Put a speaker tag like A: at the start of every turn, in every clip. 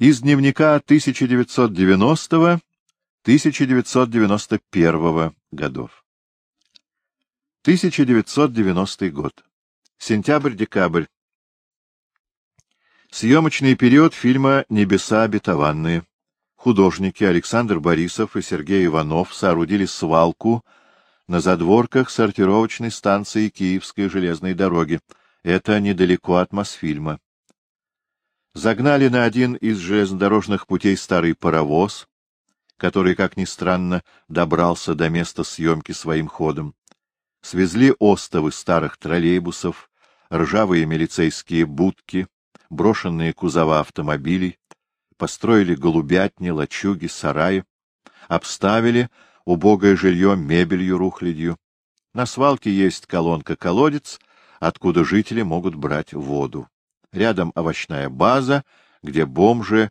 A: Из дневника 1990-1991 годов. 1990 год. Сентябрь-декабрь. Съемочный период фильма «Небеса обетованные». Художники Александр Борисов и Сергей Иванов соорудили свалку на задворках сортировочной станции Киевской железной дороги. Это недалеко от Мосфильма загнали на один из железнодорожных путей старый паровоз, который, как ни странно, добрался до места съемки своим ходом. Свезли остовы старых троллейбусов, ржавые милицейские будки, брошенные кузова автомобилей, построили голубятни, лачуги, сараи, обставили убогое жилье мебелью рухлядью. На свалке есть колонка-колодец, откуда жители могут брать воду рядом овощная база, где бомжи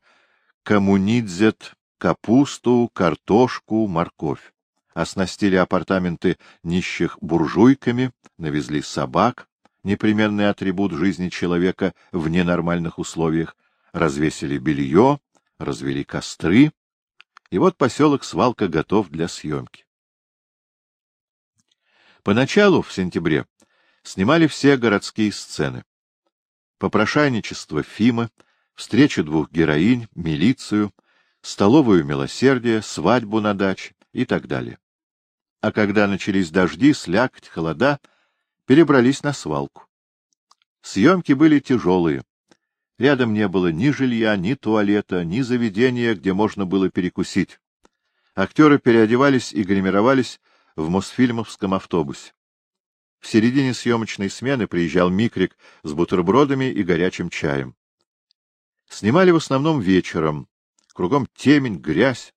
A: коммунидзят капусту, картошку, морковь. Оснастили апартаменты нищих буржуйками, навезли собак, непременный атрибут жизни человека в ненормальных условиях, развесили белье, развели костры, и вот поселок Свалка готов для съемки. Поначалу, в сентябре, снимали все городские сцены попрошайничество Фима, встречу двух героинь, милицию, столовую милосердие, свадьбу на даче и так далее. А когда начались дожди, слякоть, холода, перебрались на свалку. Съемки были тяжелые. Рядом не было ни жилья, ни туалета, ни заведения, где можно было перекусить. Актеры переодевались и гримировались в Мосфильмовском автобусе. В середине съемочной смены приезжал Микрик с бутербродами и горячим чаем. Снимали в основном вечером. Кругом темень, грязь.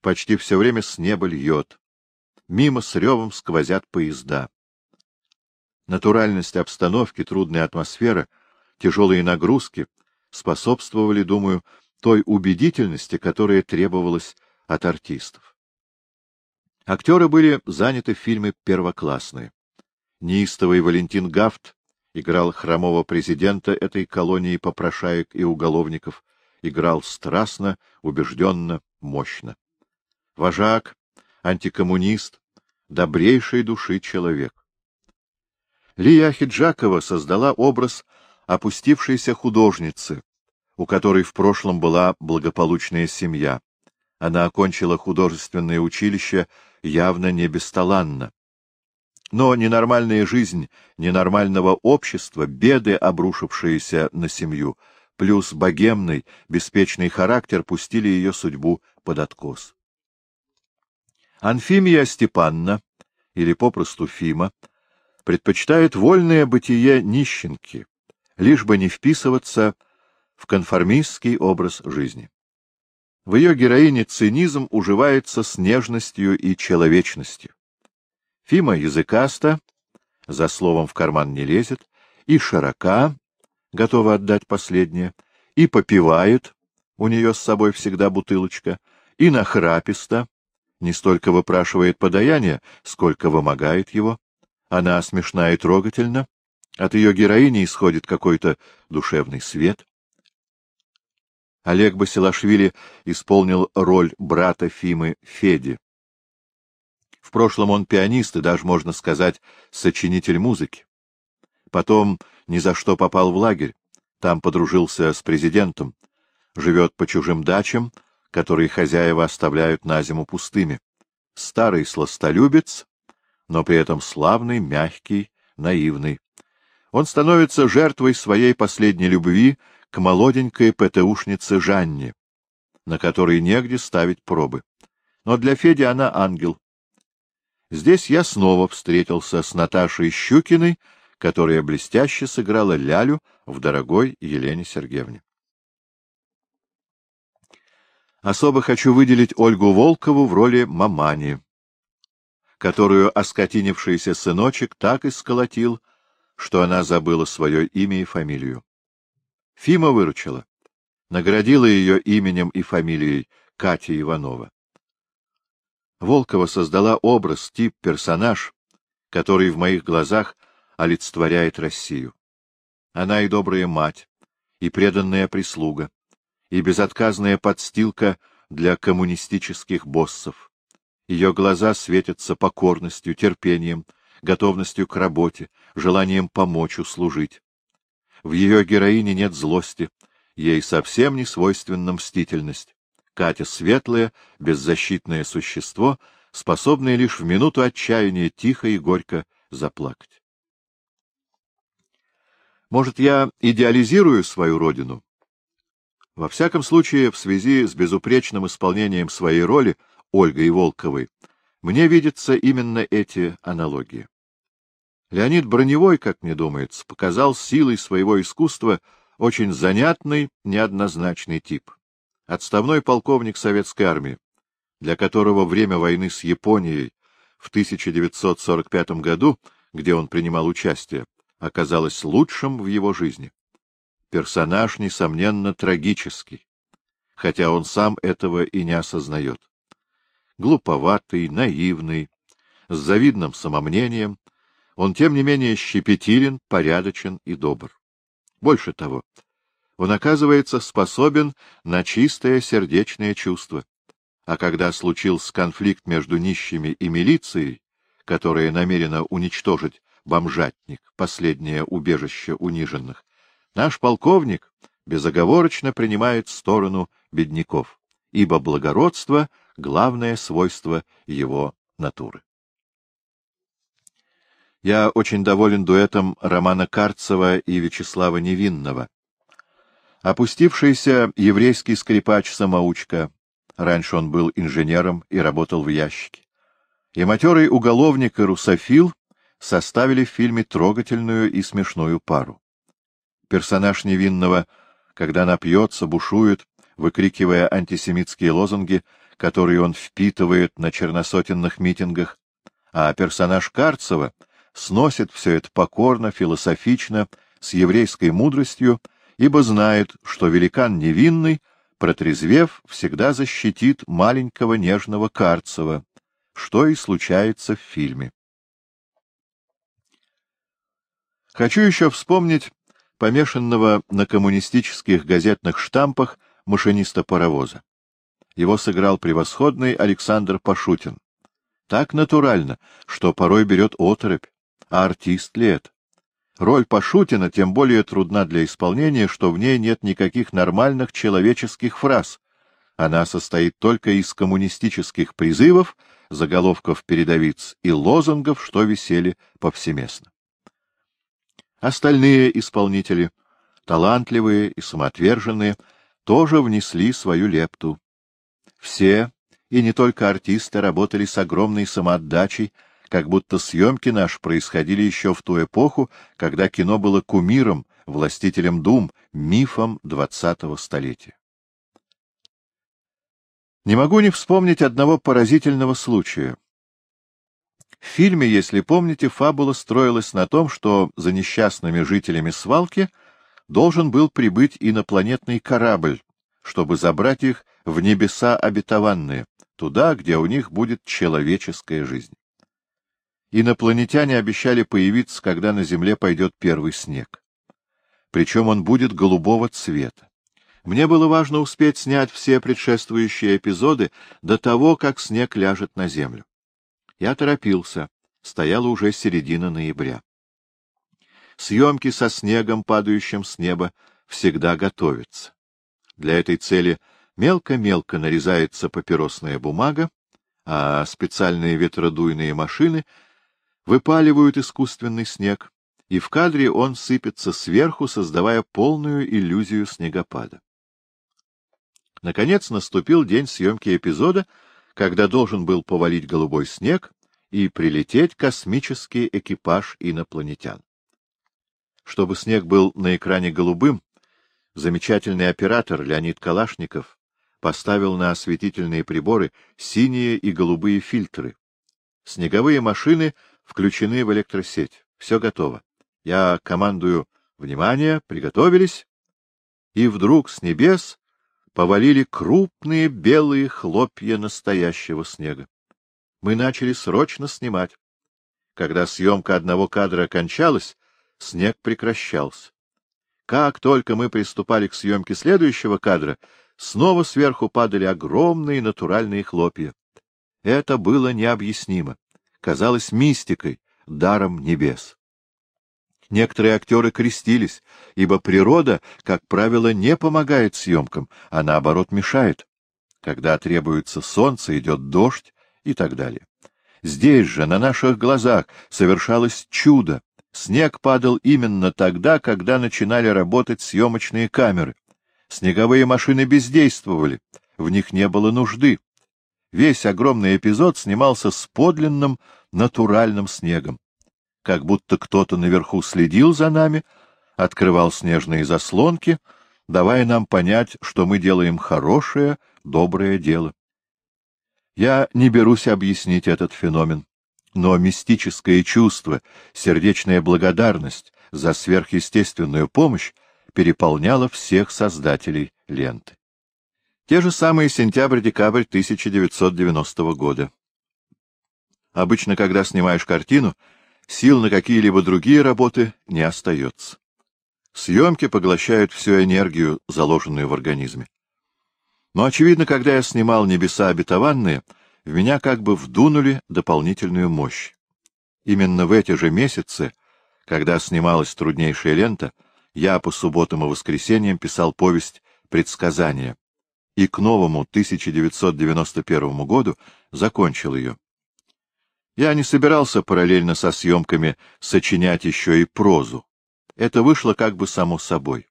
A: Почти все время с неба льет. Мимо с ревом сквозят поезда. Натуральность обстановки, трудная атмосфера, тяжелые нагрузки способствовали, думаю, той убедительности, которая требовалась от артистов. Актеры были заняты в фильме первоклассные. Неистовый Валентин Гафт играл хромого президента этой колонии попрошаек и уголовников, играл страстно, убежденно, мощно. Вожак, антикоммунист, добрейшей души человек. Лия Хиджакова создала образ опустившейся художницы, у которой в прошлом была благополучная семья. Она окончила художественное училище явно не бесталанно. Но ненормальная жизнь ненормального общества, беды, обрушившиеся на семью, плюс богемный, беспечный характер пустили ее судьбу под откос. Анфимия Степанна, или попросту Фима, предпочитает вольное бытие нищенки, лишь бы не вписываться в конформистский образ жизни. В ее героине цинизм уживается с нежностью и человечностью. Фима языкаста, за словом в карман не лезет, и широка, готова отдать последнее, и попивает, у нее с собой всегда бутылочка, и нахраписта, не столько выпрашивает подаяние, сколько вымогает его. Она смешна и трогательна, от ее героини исходит какой-то душевный свет. Олег Басилашвили исполнил роль брата Фимы Феди. В прошлом он пианист и даже, можно сказать, сочинитель музыки. Потом ни за что попал в лагерь, там подружился с президентом, живет по чужим дачам, которые хозяева оставляют на зиму пустыми. Старый сластолюбец, но при этом славный, мягкий, наивный. Он становится жертвой своей последней любви к молоденькой ПТУшнице Жанне, на которой негде ставить пробы. Но для Феди она ангел, Здесь я снова встретился с Наташей Щукиной, которая блестяще сыграла Лялю в дорогой Елене Сергеевне. Особо хочу выделить Ольгу Волкову в роли мамани, которую оскотинившийся сыночек так исколотил, что она забыла свое имя и фамилию. Фима выручила, наградила ее именем и фамилией Катя Иванова. Волкова создала образ, тип, персонаж, который в моих глазах олицетворяет Россию. Она и добрая мать, и преданная прислуга, и безотказная подстилка для коммунистических боссов. Ее глаза светятся покорностью, терпением, готовностью к работе, желанием помочь, услужить. В ее героине нет злости, ей совсем не свойственна мстительность. Катя — светлое, беззащитное существо, способное лишь в минуту отчаяния тихо и горько заплакать. Может, я идеализирую свою родину? Во всяком случае, в связи с безупречным исполнением своей роли Ольгой Волковой, мне видятся именно эти аналогии. Леонид Броневой, как мне думается, показал силой своего искусства очень занятный, неоднозначный тип. Отставной полковник советской армии, для которого время войны с Японией в 1945 году, где он принимал участие, оказалось лучшим в его жизни. Персонаж, несомненно, трагический, хотя он сам этого и не осознает. Глуповатый, наивный, с завидным самомнением, он, тем не менее, щепетилен, порядочен и добр. Больше того, он оказывается способен на чистое сердечное чувство. А когда случился конфликт между нищими и милицией, которая намерена уничтожить бомжатник, последнее убежище униженных, наш полковник безоговорочно принимает сторону бедняков, ибо благородство — главное свойство его натуры. Я очень доволен дуэтом Романа Карцева и Вячеслава Невинного. Опустившийся еврейский скрипач-самоучка, раньше он был инженером и работал в ящике, и матерый уголовник и русофил составили в фильме трогательную и смешную пару. Персонаж Невинного, когда напьется, бушует, выкрикивая антисемитские лозунги, которые он впитывает на черносотенных митингах, а персонаж Карцева — сносит все это покорно, философично, с еврейской мудростью, ибо знает, что великан невинный, протрезвев, всегда защитит маленького нежного Карцева, что и случается в фильме. Хочу еще вспомнить помешанного на коммунистических газетных штампах машиниста паровоза. Его сыграл превосходный Александр Пашутин. Так натурально, что порой берет оторопь. А артист ли это? Роль Пашутина тем более трудна для исполнения, что в ней нет никаких нормальных человеческих фраз. Она состоит только из коммунистических призывов, заголовков передовиц и лозунгов, что висели повсеместно. Остальные исполнители, талантливые и самоотверженные, тоже внесли свою лепту. Все, и не только артисты, работали с огромной самоотдачей, как будто съемки наши происходили еще в ту эпоху, когда кино было кумиром, властителем дум, мифом двадцатого столетия. Не могу не вспомнить одного поразительного случая. В фильме, если помните, фабула строилась на том, что за несчастными жителями свалки должен был прибыть инопланетный корабль, чтобы забрать их в небеса обетованные, туда, где у них будет человеческая жизнь. Инопланетяне обещали появиться, когда на Земле пойдет первый снег. Причем он будет голубого цвета. Мне было важно успеть снять все предшествующие эпизоды до того, как снег ляжет на Землю. Я торопился. Стояла уже середина ноября. Съемки со снегом, падающим с неба, всегда готовятся. Для этой цели мелко-мелко нарезается папиросная бумага, а специальные ветродуйные машины — выпаливают искусственный снег, и в кадре он сыпется сверху, создавая полную иллюзию снегопада. Наконец наступил день съемки эпизода, когда должен был повалить голубой снег и прилететь космический экипаж инопланетян. Чтобы снег был на экране голубым, замечательный оператор Леонид Калашников поставил на осветительные приборы синие и голубые фильтры. Снеговые машины — включены в электросеть. Все готово. Я командую «Внимание! Приготовились!» И вдруг с небес повалили крупные белые хлопья настоящего снега. Мы начали срочно снимать. Когда съемка одного кадра кончалась, снег прекращался. Как только мы приступали к съемке следующего кадра, снова сверху падали огромные натуральные хлопья. Это было необъяснимо, казалось мистикой, даром небес. Некоторые актеры крестились, ибо природа, как правило, не помогает съемкам, а наоборот мешает. Когда требуется солнце, идет дождь и так далее. Здесь же, на наших глазах, совершалось чудо. Снег падал именно тогда, когда начинали работать съемочные камеры. Снеговые машины бездействовали, в них не было нужды. Весь огромный эпизод снимался с подлинным натуральным снегом. Как будто кто-то наверху следил за нами, открывал снежные заслонки, давая нам понять, что мы делаем хорошее, доброе дело. Я не берусь объяснить этот феномен, но мистическое чувство, сердечная благодарность за сверхъестественную помощь переполняло всех создателей ленты. Те же самые сентябрь-декабрь 1990 года. Обычно, когда снимаешь картину, сил на какие-либо другие работы не остается. Съемки поглощают всю энергию, заложенную в организме. Но, очевидно, когда я снимал «Небеса обетованные», в меня как бы вдунули дополнительную мощь. Именно в эти же месяцы, когда снималась труднейшая лента, я по субботам и воскресеньям писал повесть «Предсказания», и к новому 1991 году закончил ее. Я не собирался параллельно со съемками сочинять еще и прозу. Это вышло как бы само собой.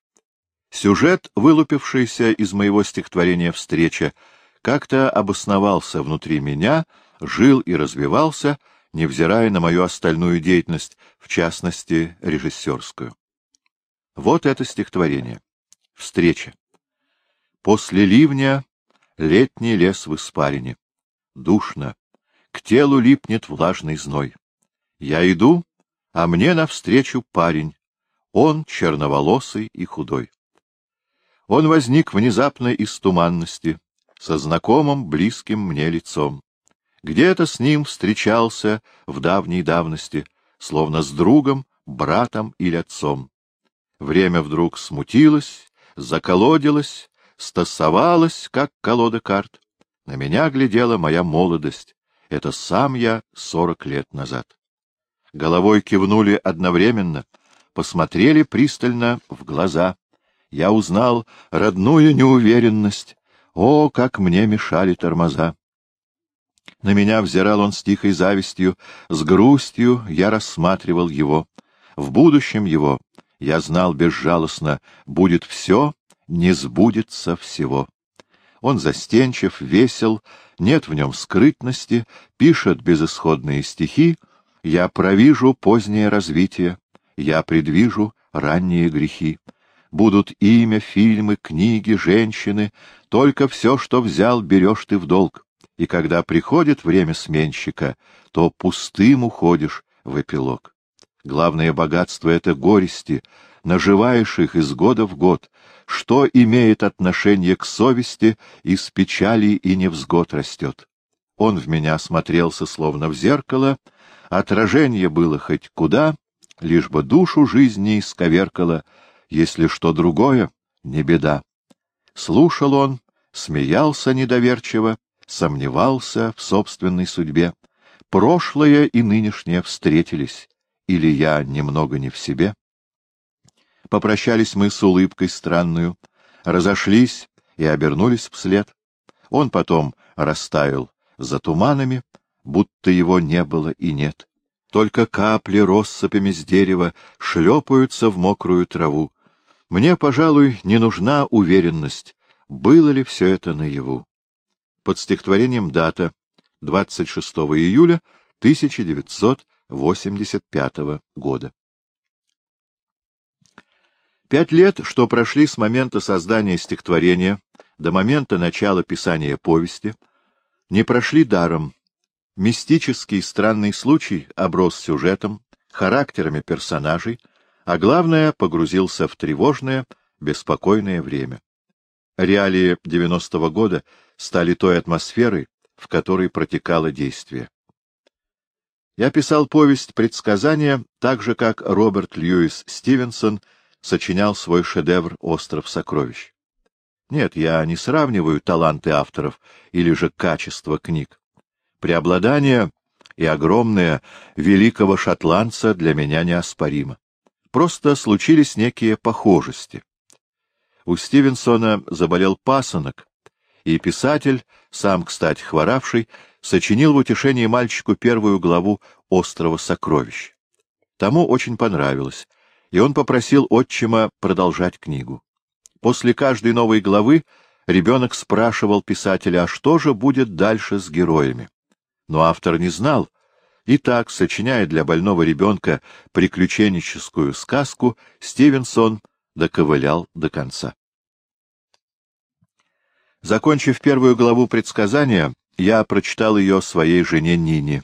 A: Сюжет, вылупившийся из моего стихотворения «Встреча», как-то обосновался внутри меня, жил и развивался, невзирая на мою остальную деятельность, в частности, режиссерскую. Вот это стихотворение. Встреча. После ливня летний лес в испарине. Душно. К телу липнет влажный зной. Я иду, а мне навстречу парень. Он черноволосый и худой. Он возник внезапно из туманности, со знакомым близким мне лицом. Где-то с ним встречался в давней давности, словно с другом, братом или отцом. Время вдруг смутилось, заколодилось, стасовалась, как колода карт. На меня глядела моя молодость. Это сам я сорок лет назад. Головой кивнули одновременно, посмотрели пристально в глаза. Я узнал родную неуверенность. О, как мне мешали тормоза! На меня взирал он с тихой завистью, с грустью я рассматривал его. В будущем его, я знал безжалостно, будет все, не сбудется всего. Он застенчив, весел, нет в нем скрытности, пишет безысходные стихи, я провижу позднее развитие, я предвижу ранние грехи. Будут имя, фильмы, книги, женщины, только все, что взял, берешь ты в долг. И когда приходит время сменщика, то пустым уходишь в эпилог. Главное богатство — это горести, наживаешь их из года в год, что имеет отношение к совести, из печали и невзгод растет. Он в меня смотрелся словно в зеркало, отражение было хоть куда, лишь бы душу жизни исковеркало, если что другое, не беда. Слушал он, смеялся недоверчиво, сомневался в собственной судьбе. Прошлое и нынешнее встретились, или я немного не в себе? Попрощались мы с улыбкой странную, разошлись и обернулись вслед. Он потом растаял за туманами, будто его не было и нет. Только капли россыпями с дерева шлепаются в мокрую траву. Мне, пожалуй, не нужна уверенность, было ли все это наяву. Под стихотворением дата 26 июля 1985 года. Пять лет, что прошли с момента создания стихотворения до момента начала писания повести, не прошли даром. Мистический странный случай оброс сюжетом, характерами персонажей, а главное, погрузился в тревожное, беспокойное время. Реалии 90-го года стали той атмосферой, в которой протекало действие. Я писал повесть «Предсказания» так же, как Роберт Льюис Стивенсон — сочинял свой шедевр «Остров сокровищ». Нет, я не сравниваю таланты авторов или же качество книг. Преобладание и огромное великого шотландца для меня неоспоримо. Просто случились некие похожести. У Стивенсона заболел пасынок, и писатель, сам, кстати, хворавший, сочинил в утешении мальчику первую главу «Острова сокровищ». Тому очень понравилось, и он попросил отчима продолжать книгу. После каждой новой главы ребенок спрашивал писателя, а что же будет дальше с героями. Но автор не знал, и так, сочиняя для больного ребенка приключенческую сказку, Стивенсон доковылял до конца. Закончив первую главу предсказания, я прочитал ее своей жене Нине.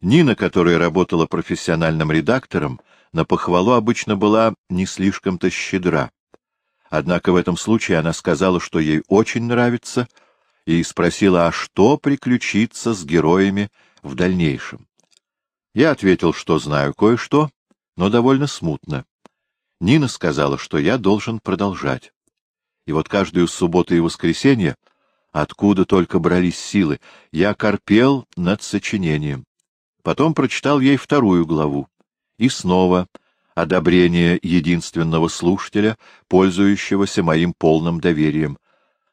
A: Нина, которая работала профессиональным редактором, на похвалу обычно была не слишком-то щедра. Однако в этом случае она сказала, что ей очень нравится, и спросила, а что приключится с героями в дальнейшем. Я ответил, что знаю кое-что, но довольно смутно. Нина сказала, что я должен продолжать. И вот каждую субботу и воскресенье, откуда только брались силы, я корпел над сочинением. Потом прочитал ей вторую главу. И снова одобрение единственного слушателя, пользующегося моим полным доверием.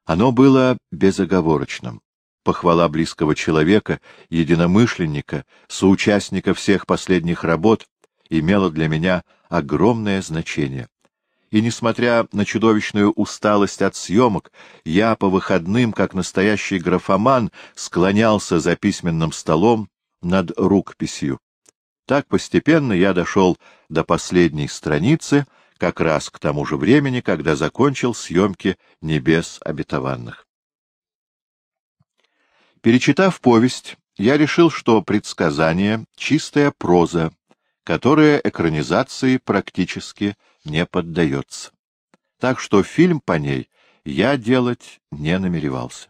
A: Оно было безоговорочным. Похвала близкого человека, единомышленника, соучастника всех последних работ имела для меня огромное значение и, несмотря на чудовищную усталость от съемок, я по выходным, как настоящий графоман, склонялся за письменным столом над рукописью. Так постепенно я дошел до последней страницы, как раз к тому же времени, когда закончил съемки «Небес обетованных». Перечитав повесть, я решил, что предсказание — чистая проза, которая экранизации практически не поддается. Так что фильм по ней я делать не намеревался.